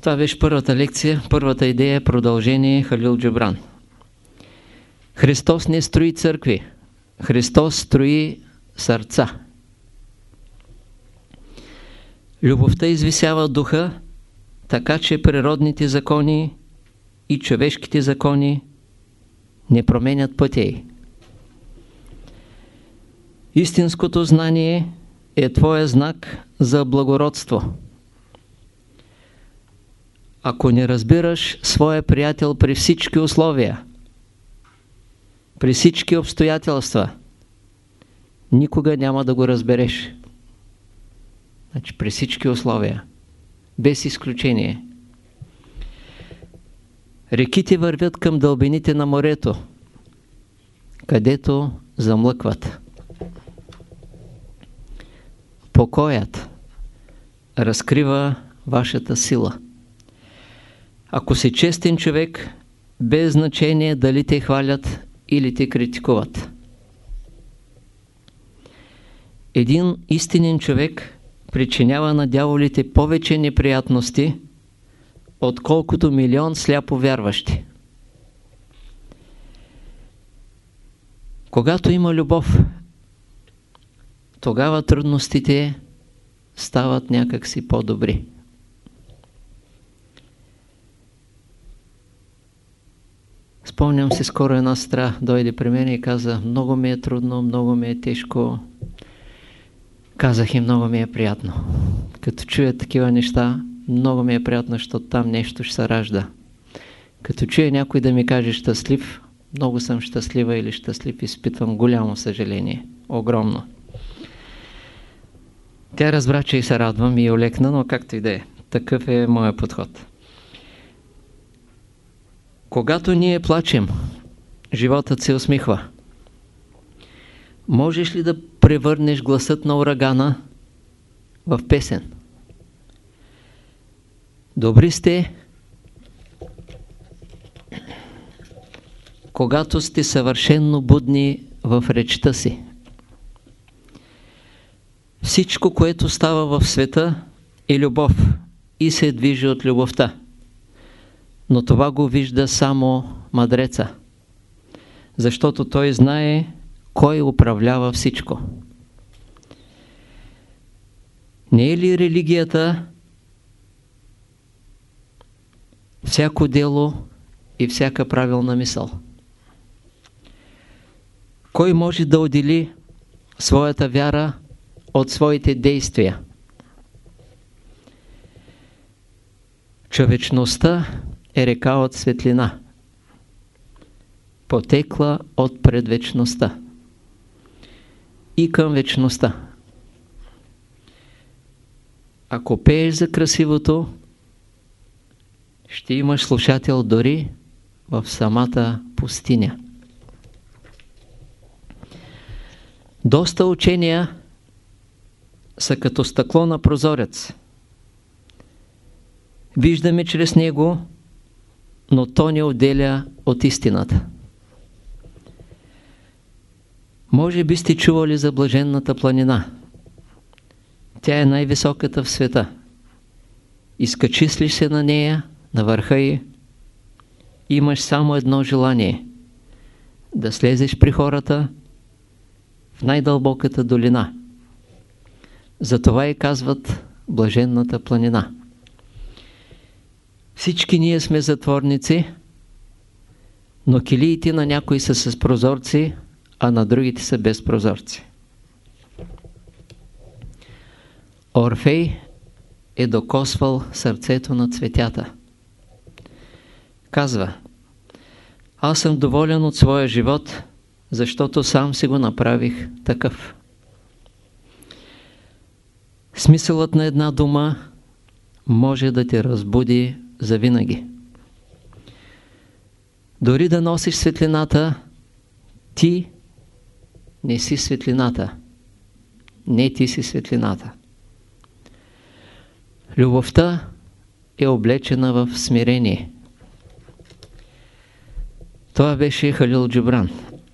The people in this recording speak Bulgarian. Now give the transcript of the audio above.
Това беше първата лекция, първата идея, продължение Халил Джабран. Христос не строи църкви, Христос строи сърца. Любовта извисява духа, така че природните закони и човешките закони не променят пътя. Истинското знание е твоя знак за благородство. Ако не разбираш своя приятел при всички условия, при всички обстоятелства, никога няма да го разбереш. Значи при всички условия, без изключение. Реките вървят към дълбините на морето, където замлъкват. Покоят разкрива вашата сила. Ако си честен човек, без значение дали те хвалят или те критикуват. Един истинен човек причинява на дяволите повече неприятности, отколкото милион сляпо вярващи. Когато има любов, тогава трудностите стават някакси по-добри. Спомням си скоро една стра дойде при мен и каза много ми е трудно, много ми е тежко. Казах и много ми е приятно. Като чуя такива неща, много ми е приятно, защото там нещо ще се ражда. Като чуя някой да ми каже щастлив, много съм щастлива или щастлив, изпитвам голямо съжаление. Огромно. Тя разбра, че и се радвам и е олекна, но както и да е. Такъв е моят подход. Когато ние плачем, животът се усмихва. Можеш ли да превърнеш гласът на урагана в песен? Добри сте, когато сте съвършенно будни в речта си. Всичко, което става в света е любов и се движи от любовта. Но това го вижда само мъдреца, защото той знае кой управлява всичко. Не е ли религията всяко дело и всяка правилна мисъл? Кой може да отдели своята вяра от своите действия? Човечността е река от светлина, потекла от предвечността и към вечността. Ако пееш за красивото, ще имаш слушател дори в самата пустиня. Доста учения са като стъкло на прозорец. Виждаме чрез него но то не отделя от истината. Може би сте чували за Блаженната планина. Тя е най-високата в света. Изкачиш се на нея, на върха й, имаш само едно желание – да слезеш при хората в най-дълбоката долина. Затова и казват Блаженната планина. Всички ние сме затворници, но килиите на някои са с прозорци, а на другите са без прозорци. Орфей е докосвал сърцето на цветята. Казва, аз съм доволен от своя живот, защото сам си го направих такъв. Смисълът на една дума може да те разбуди завинаги. Дори да носиш светлината, ти не си светлината. Не ти си светлината. Любовта е облечена в смирение. Това беше Халил Джибран.